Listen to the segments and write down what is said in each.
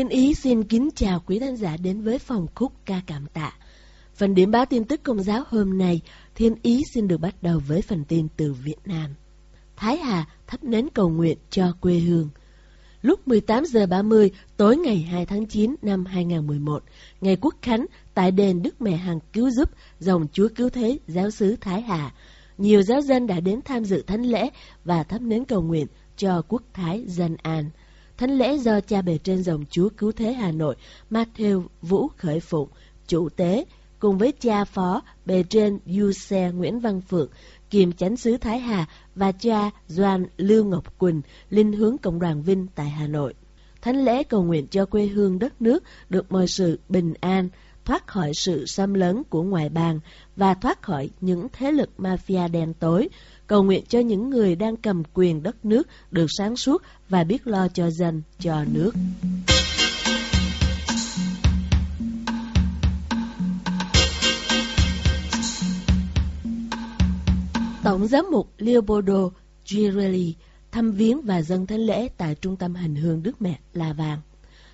Thiên Ý xin kính chào quý khán giả đến với phòng khúc ca cảm tạ. Phần điểm báo tin tức công giáo hôm nay, Thiên Ý xin được bắt đầu với phần tin từ Việt Nam. Thái Hà thắp nến cầu nguyện cho quê hương. Lúc 18 giờ 30 tối ngày 2 tháng 9 năm 2011, ngày Quốc Khánh tại đền Đức Mẹ Hằng Cứu Giúp dòng Chúa Cứu Thế giáo xứ Thái Hà, nhiều giáo dân đã đến tham dự thánh lễ và thắp nến cầu nguyện cho quốc thái dân an. Thánh lễ do cha bề trên dòng Chúa Cứu Thế Hà Nội, Matthew Vũ Khởi Phụng, chủ tế, cùng với cha phó bề trên Du Xe Nguyễn Văn Phượng, kiềm chánh sứ Thái Hà và cha Doan Lưu Ngọc Quỳnh, linh hướng Cộng đoàn Vinh tại Hà Nội. Thánh lễ cầu nguyện cho quê hương đất nước được mời sự bình an, thoát khỏi sự xâm lấn của ngoại bang và thoát khỏi những thế lực mafia đen tối, cầu nguyện cho những người đang cầm quyền đất nước được sáng suốt và biết lo cho dân, cho nước. Tổng giám mục Leopoldo Girelli thăm viếng và dâng thánh lễ tại Trung tâm Hành hương Đức Mẹ La Vàng.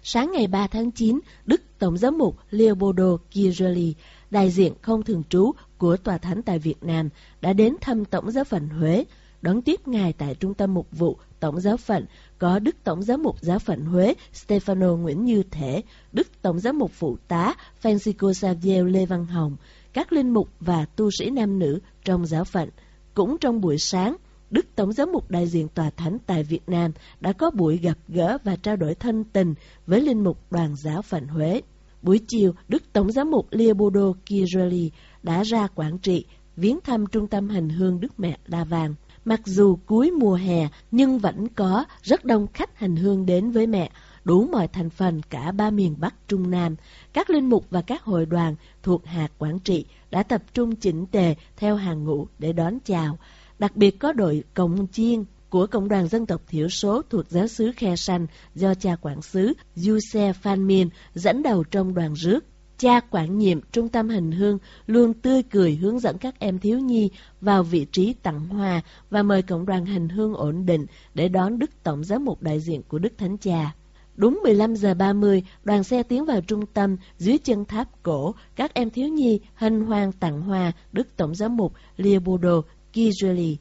Sáng ngày 3 tháng 9, Đức Tổng giám mục Leopoldo Girelli, đại diện không thường trú của Tòa Thánh tại Việt Nam, đã đến thăm Tổng giáo phận Huế, đón tiếp Ngài tại Trung tâm Mục vụ Tổng giáo phận có Đức Tổng giám mục giáo phận Huế Stefano Nguyễn Như Thể, Đức Tổng giám mục phụ tá Francisco Xavier Lê Văn Hồng, các linh mục và tu sĩ nam nữ trong giáo phận. Cũng trong buổi sáng, Đức Tổng giám mục đại diện Tòa Thánh tại Việt Nam đã có buổi gặp gỡ và trao đổi thân tình với linh mục đoàn giáo phận Huế. Buổi chiều, Đức Tổng giám mục Leopoldo Girelli đã ra quản trị, viếng thăm trung tâm hành hương Đức Mẹ La Vàng. Mặc dù cuối mùa hè, nhưng vẫn có rất đông khách hành hương đến với mẹ, đủ mọi thành phần cả ba miền Bắc Trung Nam. Các linh mục và các hội đoàn thuộc hạt quản trị đã tập trung chỉnh tề theo hàng ngũ để đón chào. Đặc biệt có đội cộng chiên của Cộng đoàn Dân tộc Thiểu số thuộc giáo xứ Khe Sanh do cha quản xứ Yuse Phan Min dẫn đầu trong đoàn rước. Cha quản nhiệm trung tâm Hình hương luôn tươi cười hướng dẫn các em thiếu nhi vào vị trí tặng hoa và mời cộng đoàn Hình hương ổn định để đón Đức Tổng giám mục đại diện của Đức Thánh Cha. Đúng 15 giờ 30, đoàn xe tiến vào trung tâm dưới chân tháp cổ, các em thiếu nhi hân hoan tặng hoa Đức Tổng giám mục Leopoldo Girelli,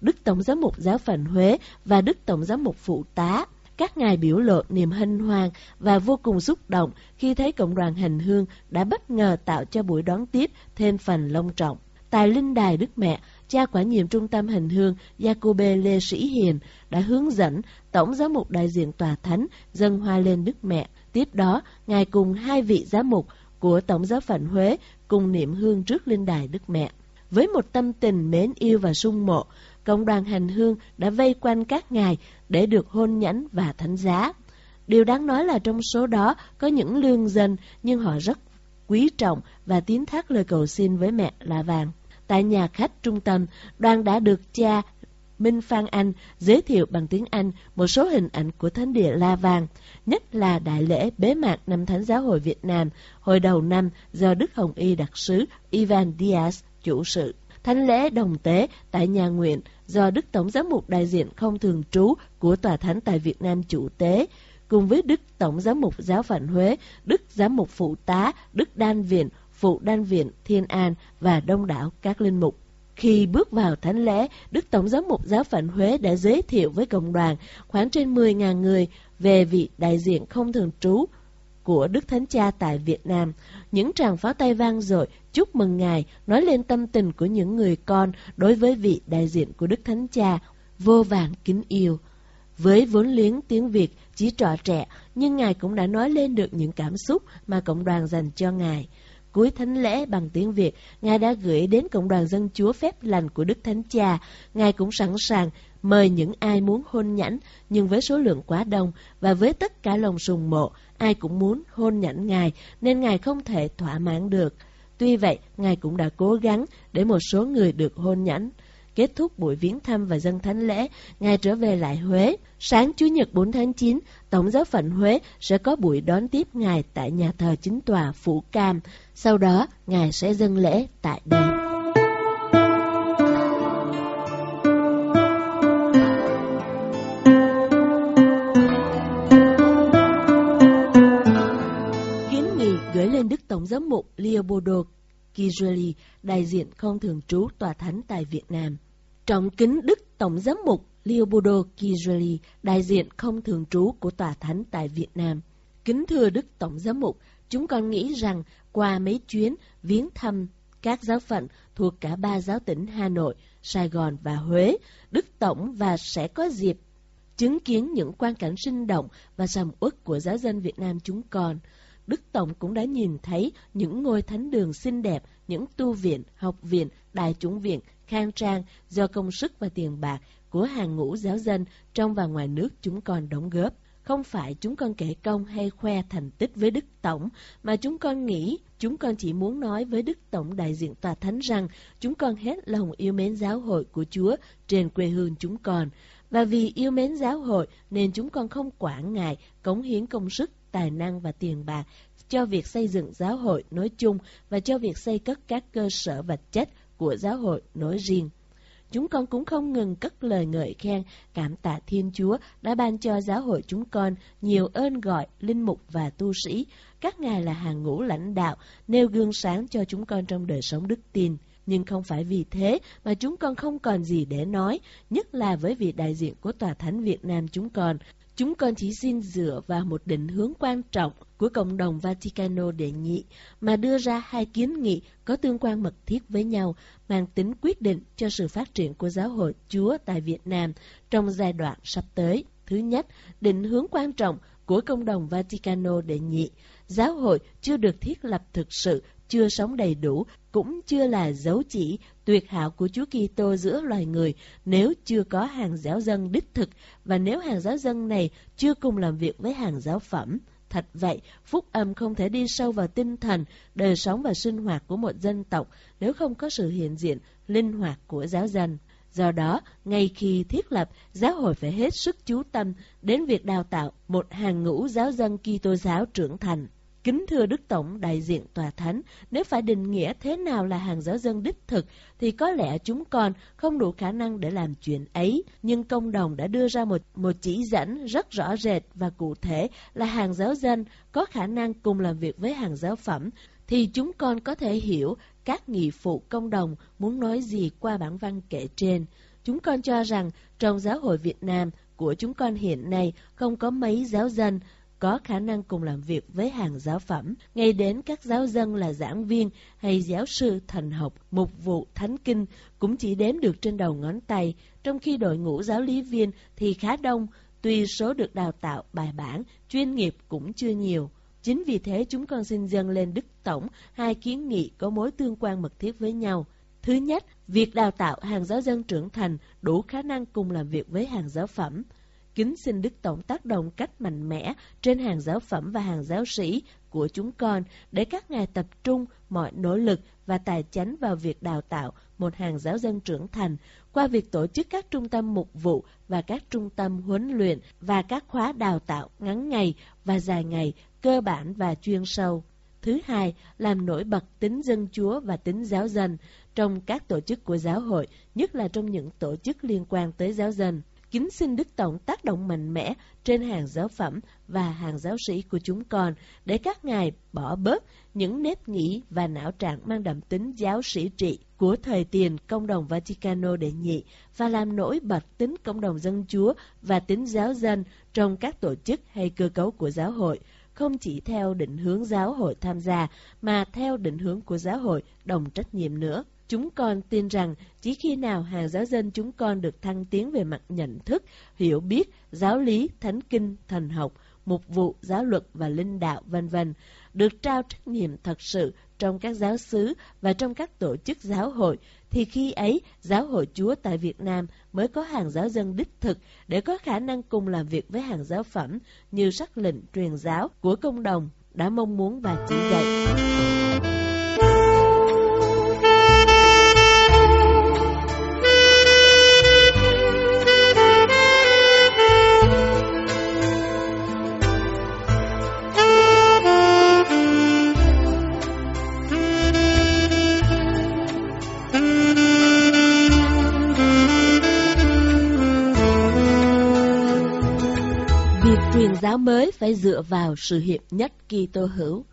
Đức Tổng giám mục giáo phận Huế và Đức Tổng giám mục phụ tá. Các ngài biểu lộ niềm hân hoan và vô cùng xúc động khi thấy cộng đoàn hành hương đã bất ngờ tạo cho buổi đón tiếp thêm phần long trọng. Tại Linh Đài Đức Mẹ, cha quản nhiệm trung tâm hành hương Jacobe Lê Sĩ Hiền đã hướng dẫn Tổng giám mục đại diện tòa thánh dâng hoa lên Đức Mẹ. Tiếp đó, Ngài cùng hai vị giám mục của Tổng giáo phận Huế cùng niệm hương trước Linh Đài Đức Mẹ. Với một tâm tình mến yêu và sung mộ, cộng đoàn hành hương đã vây quanh các ngài để được hôn nhẫn và thánh giá. Điều đáng nói là trong số đó có những lương dân nhưng họ rất quý trọng và tiến thác lời cầu xin với mẹ là vàng. Tại nhà khách trung tâm, đoàn đã được cha Minh Phan Anh giới thiệu bằng tiếng Anh một số hình ảnh của thánh địa La Vàng, nhất là đại lễ bế mạc năm Thánh giáo hội Việt Nam hồi đầu năm do Đức Hồng Y đặc sứ Ivan Diaz chủ sự. Thánh lễ đồng tế tại nhà nguyện do Đức Tổng giám mục đại diện không thường trú của Tòa Thánh tại Việt Nam chủ tế, cùng với Đức Tổng giám mục giáo phận Huế, Đức giám mục phụ tá, Đức Đan Viện, phụ Đan Viện, Thiên An và đông đảo các linh mục. Khi bước vào thánh lễ, Đức Tổng giám mục giáo phận Huế đã giới thiệu với cộng đoàn khoảng trên 10.000 người về vị đại diện không thường trú của Đức Thánh Cha tại Việt Nam. Những tràng pháo tay vang dội chúc mừng Ngài nói lên tâm tình của những người con đối với vị đại diện của Đức Thánh Cha vô vàn kính yêu. Với vốn liếng tiếng Việt chỉ trọ trẻ, nhưng Ngài cũng đã nói lên được những cảm xúc mà cộng đoàn dành cho Ngài. Cuối thánh lễ bằng tiếng Việt, Ngài đã gửi đến cộng đoàn dân chúa phép lành của Đức Thánh Cha. Ngài cũng sẵn sàng mời những ai muốn hôn nhãn, nhưng với số lượng quá đông và với tất cả lòng sùng mộ, ai cũng muốn hôn nhãn Ngài, nên Ngài không thể thỏa mãn được. Tuy vậy, Ngài cũng đã cố gắng để một số người được hôn nhãn. Kết thúc buổi viếng thăm và dân thánh lễ, Ngài trở về lại Huế. Sáng Chủ nhật 4 tháng 9, Tổng giáo phận Huế sẽ có buổi đón tiếp Ngài tại nhà thờ chính tòa Phủ Cam. Sau đó, Ngài sẽ dâng lễ tại đây. Giám mục Leopoldo Kijeli, đại diện không thường trú tòa thánh tại Việt Nam. Trọng kính Đức Tổng giám mục Leopoldo Kijeli, đại diện không thường trú của tòa thánh tại Việt Nam. Kính thưa Đức Tổng giám mục, chúng con nghĩ rằng qua mấy chuyến viếng thăm các giáo phận thuộc cả ba giáo tỉnh Hà Nội, Sài Gòn và Huế, Đức Tổng và sẽ có dịp chứng kiến những quan cảnh sinh động và sầm uất của giáo dân Việt Nam chúng con. Đức Tổng cũng đã nhìn thấy những ngôi thánh đường xinh đẹp, những tu viện, học viện, đại chúng viện, khang trang do công sức và tiền bạc của hàng ngũ giáo dân trong và ngoài nước chúng con đóng góp. Không phải chúng con kể công hay khoe thành tích với Đức Tổng, mà chúng con nghĩ chúng con chỉ muốn nói với Đức Tổng đại diện tòa thánh rằng chúng con hết lòng yêu mến giáo hội của Chúa trên quê hương chúng con. Và vì yêu mến giáo hội nên chúng con không quản ngại cống hiến công sức, tài năng và tiền bạc cho việc xây dựng giáo hội nói chung và cho việc xây cất các cơ sở vật chất của giáo hội nói riêng. Chúng con cũng không ngừng cất lời ngợi khen, cảm tạ Thiên Chúa đã ban cho giáo hội chúng con nhiều ơn gọi, linh mục và tu sĩ. Các ngài là hàng ngũ lãnh đạo, nêu gương sáng cho chúng con trong đời sống đức tin. Nhưng không phải vì thế mà chúng con không còn gì để nói, nhất là với vị đại diện của Tòa Thánh Việt Nam chúng con. Chúng con chỉ xin dựa vào một định hướng quan trọng của cộng đồng Vaticano đệ nhị mà đưa ra hai kiến nghị có tương quan mật thiết với nhau, mang tính quyết định cho sự phát triển của giáo hội Chúa tại Việt Nam trong giai đoạn sắp tới. Thứ nhất, định hướng quan trọng của cộng đồng Vaticano đệ nhị, giáo hội chưa được thiết lập thực sự, chưa sống đầy đủ, cũng chưa là dấu chỉ tuyệt hảo của Chúa Kitô giữa loài người nếu chưa có hàng giáo dân đích thực và nếu hàng giáo dân này chưa cùng làm việc với hàng giáo phẩm. Thật vậy, phúc âm không thể đi sâu vào tinh thần, đời sống và sinh hoạt của một dân tộc nếu không có sự hiện diện, linh hoạt của giáo dân. Do đó, ngay khi thiết lập, giáo hội phải hết sức chú tâm đến việc đào tạo một hàng ngũ giáo dân Kitô giáo trưởng thành. Kính thưa Đức Tổng đại diện Tòa Thánh, nếu phải định nghĩa thế nào là hàng giáo dân đích thực, thì có lẽ chúng con không đủ khả năng để làm chuyện ấy. Nhưng công đồng đã đưa ra một, một chỉ dẫn rất rõ rệt và cụ thể là hàng giáo dân có khả năng cùng làm việc với hàng giáo phẩm, thì chúng con có thể hiểu các nghị phụ công đồng muốn nói gì qua bản văn kể trên. Chúng con cho rằng trong giáo hội Việt Nam của chúng con hiện nay không có mấy giáo dân có khả năng cùng làm việc với hàng giáo phẩm, ngay đến các giáo dân là giảng viên hay giáo sư thành học, mục vụ thánh kinh cũng chỉ đếm được trên đầu ngón tay, trong khi đội ngũ giáo lý viên thì khá đông, tuy số được đào tạo bài bản, chuyên nghiệp cũng chưa nhiều. Chính vì thế chúng con xin dâng lên Đức Tổng hai kiến nghị có mối tương quan mật thiết với nhau. Thứ nhất, việc đào tạo hàng giáo dân trưởng thành đủ khả năng cùng làm việc với hàng giáo phẩm kính xin Đức Tổng tác động cách mạnh mẽ trên hàng giáo phẩm và hàng giáo sĩ của chúng con để các ngài tập trung mọi nỗ lực và tài chánh vào việc đào tạo một hàng giáo dân trưởng thành qua việc tổ chức các trung tâm mục vụ và các trung tâm huấn luyện và các khóa đào tạo ngắn ngày và dài ngày cơ bản và chuyên sâu. Thứ hai, làm nổi bật tính dân chúa và tính giáo dân trong các tổ chức của giáo hội, nhất là trong những tổ chức liên quan tới giáo dân kính xin Đức Tổng tác động mạnh mẽ trên hàng giáo phẩm và hàng giáo sĩ của chúng con để các ngài bỏ bớt những nếp nghĩ và não trạng mang đậm tính giáo sĩ trị của thời tiền công đồng Vaticano đệ nhị và làm nổi bật tính công đồng dân chúa và tính giáo dân trong các tổ chức hay cơ cấu của giáo hội. không chỉ theo định hướng giáo hội tham gia, mà theo định hướng của giáo hội đồng trách nhiệm nữa. Chúng con tin rằng chỉ khi nào hàng giáo dân chúng con được thăng tiến về mặt nhận thức, hiểu biết, giáo lý, thánh kinh, thần học, mục vụ, giáo luật và linh đạo, vân vân, được trao trách nhiệm thật sự trong các giáo xứ và trong các tổ chức giáo hội, thì khi ấy giáo hội Chúa tại Việt Nam mới có hàng giáo dân đích thực để có khả năng cùng làm việc với hàng giáo phẩm như sắc lệnh truyền giáo của công đồng đã mong muốn và chỉ dạy. Mới phải dựa vào sự hiệp nhất Kitô hữu.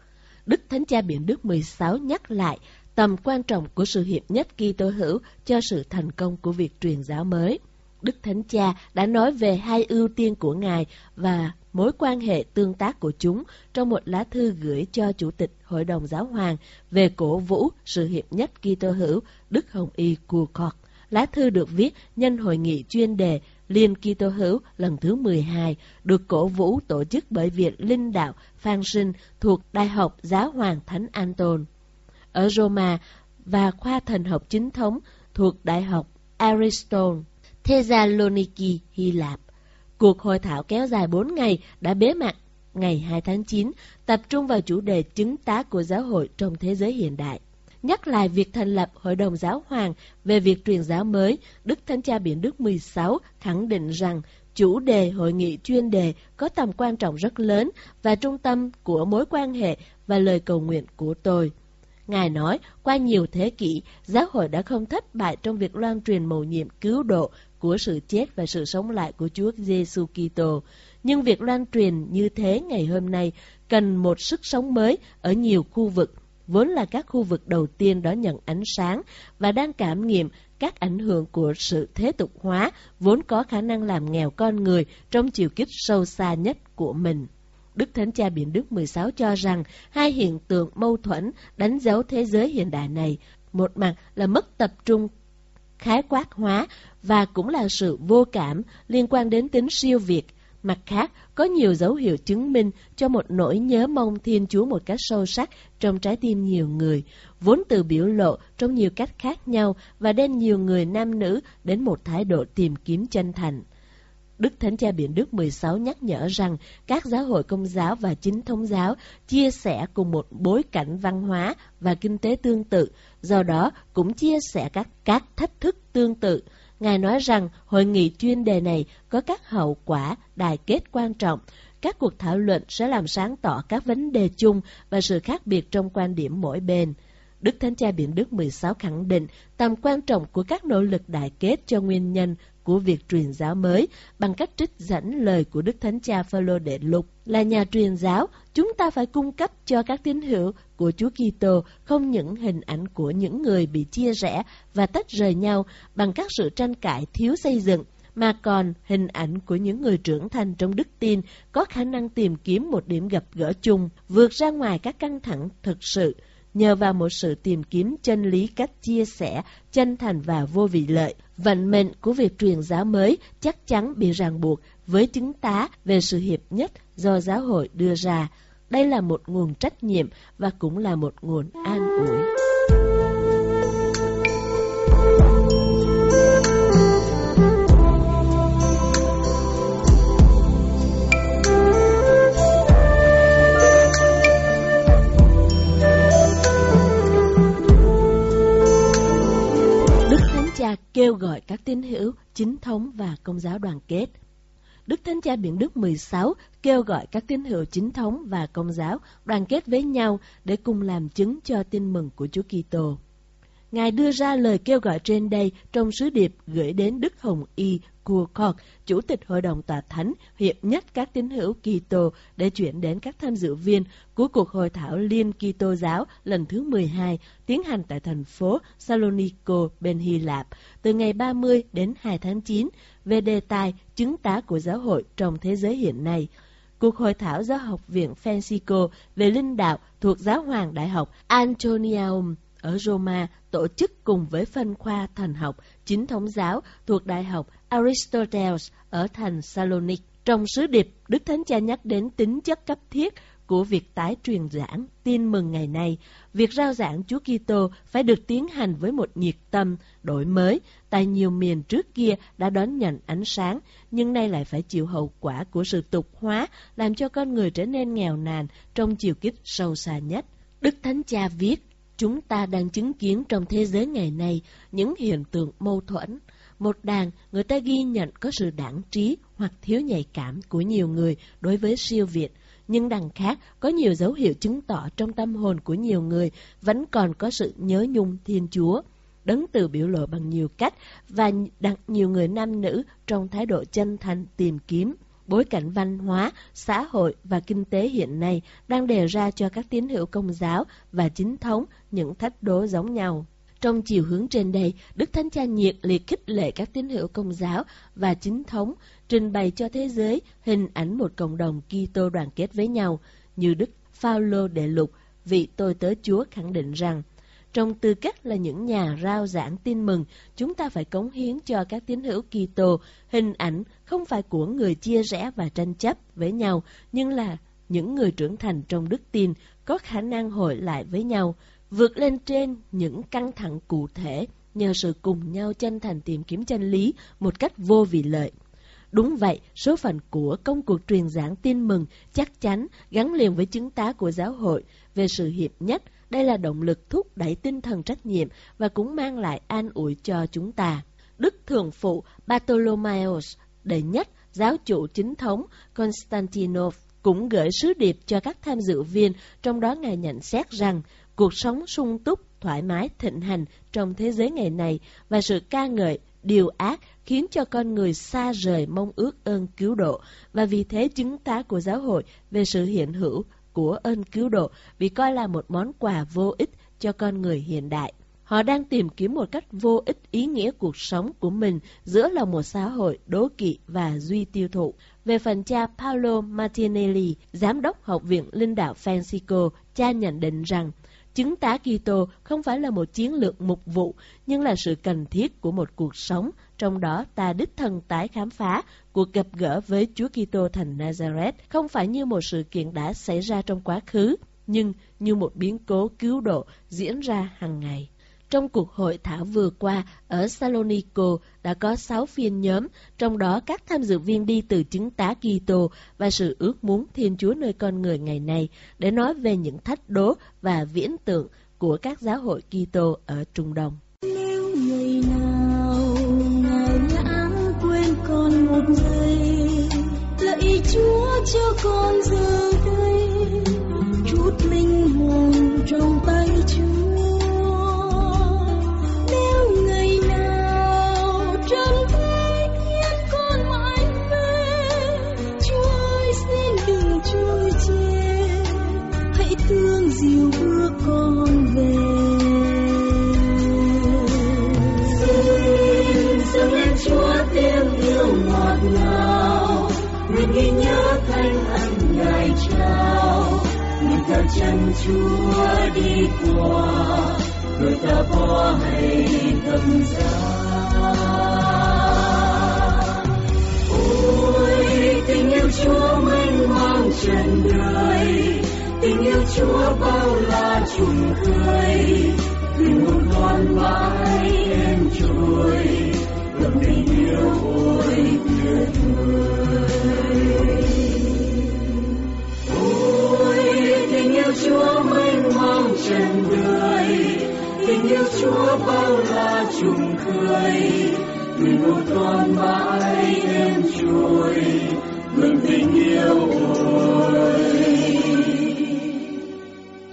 Đức Thánh Cha Biển Đức 16 nhắc lại tầm quan trọng của sự hiệp nhất Kitô hữu cho sự thành công của việc truyền giáo mới. Đức Thánh Cha đã nói về hai ưu tiên của Ngài và mối quan hệ tương tác của chúng trong một lá thư gửi cho Chủ tịch Hội đồng Giáo hoàng về cổ vũ sự hiệp nhất Kitô hữu, Đức Hồng Y Cook. Lá thư được viết nhân hội nghị chuyên đề Liên Kitô hữu lần thứ 12 được cổ vũ tổ chức bởi Viện Linh đạo Phan Sinh thuộc Đại học Giáo hoàng Thánh Anton. Ở Roma và khoa thần học chính thống thuộc Đại học Ariston, Thessaloniki, Hy Lạp. Cuộc hội thảo kéo dài 4 ngày đã bế mạc ngày 2 tháng 9, tập trung vào chủ đề chứng tá của giáo hội trong thế giới hiện đại nhắc lại việc thành lập Hội đồng Giáo hoàng về việc truyền giáo mới, Đức Thánh Cha Biển Đức 16 khẳng định rằng chủ đề hội nghị chuyên đề có tầm quan trọng rất lớn và trung tâm của mối quan hệ và lời cầu nguyện của tôi. Ngài nói, qua nhiều thế kỷ, giáo hội đã không thất bại trong việc loan truyền mầu nhiệm cứu độ của sự chết và sự sống lại của Chúa Giêsu Kitô. Nhưng việc loan truyền như thế ngày hôm nay cần một sức sống mới ở nhiều khu vực vốn là các khu vực đầu tiên đón nhận ánh sáng và đang cảm nghiệm các ảnh hưởng của sự thế tục hóa vốn có khả năng làm nghèo con người trong chiều kích sâu xa nhất của mình. Đức Thánh Cha Biển Đức 16 cho rằng hai hiện tượng mâu thuẫn đánh dấu thế giới hiện đại này. Một mặt là mất tập trung, khái quát hóa và cũng là sự vô cảm liên quan đến tính siêu việt Mặt khác, có nhiều dấu hiệu chứng minh cho một nỗi nhớ mong Thiên Chúa một cách sâu sắc trong trái tim nhiều người, vốn từ biểu lộ trong nhiều cách khác nhau và đem nhiều người nam nữ đến một thái độ tìm kiếm chân thành. Đức Thánh Cha Biển Đức 16 nhắc nhở rằng các giáo hội công giáo và chính thống giáo chia sẻ cùng một bối cảnh văn hóa và kinh tế tương tự, do đó cũng chia sẻ các các thách thức tương tự. Ngài nói rằng, hội nghị chuyên đề này có các hậu quả, đài kết quan trọng. Các cuộc thảo luận sẽ làm sáng tỏ các vấn đề chung và sự khác biệt trong quan điểm mỗi bên. Đức Thánh Cha Biển Đức 16 khẳng định tầm quan trọng của các nỗ lực đại kết cho nguyên nhân của việc truyền giáo mới bằng cách trích dẫn lời của Đức Thánh Cha Phaolô Đệ Lục là nhà truyền giáo, chúng ta phải cung cấp cho các tín hữu của Chúa Kitô không những hình ảnh của những người bị chia rẽ và tách rời nhau bằng các sự tranh cãi thiếu xây dựng mà còn hình ảnh của những người trưởng thành trong đức tin có khả năng tìm kiếm một điểm gặp gỡ chung, vượt ra ngoài các căng thẳng thực sự, nhờ vào một sự tìm kiếm chân lý cách chia sẻ, chân thành và vô vị lợi. Vận mệnh của việc truyền giáo mới chắc chắn bị ràng buộc với chứng tá về sự hiệp nhất do giáo hội đưa ra. Đây là một nguồn trách nhiệm và cũng là một nguồn an ủi. Cha kêu gọi các tín hữu, chính thống và công giáo đoàn kết. Đức Thánh Cha Biển Đức 16 kêu gọi các tín hữu chính thống và công giáo đoàn kết với nhau để cùng làm chứng cho tin mừng của Chúa Kitô. Ngài đưa ra lời kêu gọi trên đây trong sứ điệp gửi đến Đức Hồng Y Cook, Chủ tịch Hội đồng Tòa Thánh, hiệp nhất các tín hữu Kitô để chuyển đến các tham dự viên của cuộc hội thảo Liên Kitô giáo lần thứ 12 tiến hành tại thành phố Salonico, bên Hy Lạp, từ ngày 30 đến 2 tháng 9 về đề tài chứng tá của giáo hội trong thế giới hiện nay. Cuộc hội thảo do Học viện Francisco về linh đạo thuộc Giáo hoàng Đại học Antoniaum ở Roma tổ chức cùng với phân khoa thần học chính thống giáo thuộc Đại học Aristoteles ở thành Salonic. Trong sứ điệp, Đức Thánh Cha nhắc đến tính chất cấp thiết của việc tái truyền giảng tin mừng ngày nay, việc rao giảng Chúa Kitô phải được tiến hành với một nhiệt tâm, đổi mới. Tại nhiều miền trước kia đã đón nhận ánh sáng, nhưng nay lại phải chịu hậu quả của sự tục hóa, làm cho con người trở nên nghèo nàn trong chiều kích sâu xa nhất. Đức Thánh Cha viết, chúng ta đang chứng kiến trong thế giới ngày nay những hiện tượng mâu thuẫn. Một đàn, người ta ghi nhận có sự đảng trí hoặc thiếu nhạy cảm của nhiều người đối với siêu việt, nhưng đằng khác có nhiều dấu hiệu chứng tỏ trong tâm hồn của nhiều người vẫn còn có sự nhớ nhung Thiên Chúa. Đấng từ biểu lộ bằng nhiều cách và đặt nhiều người nam nữ trong thái độ chân thành tìm kiếm. Bối cảnh văn hóa, xã hội và kinh tế hiện nay đang đề ra cho các tín hữu công giáo và chính thống những thách đố giống nhau. Trong chiều hướng trên đây, Đức Thánh Cha nhiệt liệt khích lệ các tín hữu công giáo và chính thống trình bày cho thế giới hình ảnh một cộng đồng Kitô đoàn kết với nhau, như Đức Phaolô đệ lục, vị tôi tớ Chúa khẳng định rằng, trong tư cách là những nhà rao giảng tin mừng, chúng ta phải cống hiến cho các tín hữu Kitô hình ảnh không phải của người chia rẽ và tranh chấp với nhau, nhưng là những người trưởng thành trong đức tin có khả năng hội lại với nhau, vượt lên trên những căng thẳng cụ thể nhờ sự cùng nhau chân thành tìm kiếm chân lý một cách vô vị lợi. Đúng vậy, số phận của công cuộc truyền giảng tin mừng chắc chắn gắn liền với chứng tá của giáo hội về sự hiệp nhất. Đây là động lực thúc đẩy tinh thần trách nhiệm và cũng mang lại an ủi cho chúng ta. Đức Thượng Phụ Bartolomeos đệ nhất, giáo chủ chính thống Konstantinov cũng gửi sứ điệp cho các tham dự viên, trong đó Ngài nhận xét rằng cuộc sống sung túc, thoải mái, thịnh hành trong thế giới ngày này và sự ca ngợi, điều ác khiến cho con người xa rời mong ước ơn cứu độ và vì thế chứng tá của giáo hội về sự hiện hữu của ơn cứu độ bị coi là một món quà vô ích cho con người hiện đại. Họ đang tìm kiếm một cách vô ích ý nghĩa cuộc sống của mình giữa lòng một xã hội đố kỵ và duy tiêu thụ. Về phần cha Paolo Martinelli, giám đốc Học viện Linh đạo Francisco, cha nhận định rằng chứng tá Kitô không phải là một chiến lược mục vụ, nhưng là sự cần thiết của một cuộc sống, trong đó ta đích thân tái khám phá cuộc gặp gỡ với Chúa Kitô thành Nazareth không phải như một sự kiện đã xảy ra trong quá khứ, nhưng như một biến cố cứu độ diễn ra hàng ngày. Trong cuộc hội thảo vừa qua ở Salonico đã có 6 phiên nhóm, trong đó các tham dự viên đi từ chứng tá Kitô và sự ước muốn Thiên Chúa nơi con người ngày nay để nói về những thách đố và viễn tượng của các giáo hội Kitô ở Trung Đông. Cho con giờ đây. Chút linh hồn trong tay Chúa bao la trùng khơi, linh hồn con mãi em trôi, ngập tình yêu ôi tuyệt vời. yêu Chúa mênh mang trần đời tình yêu Chúa bao la trùng khơi người một con mãi em trôi ngừng tình yêu ôi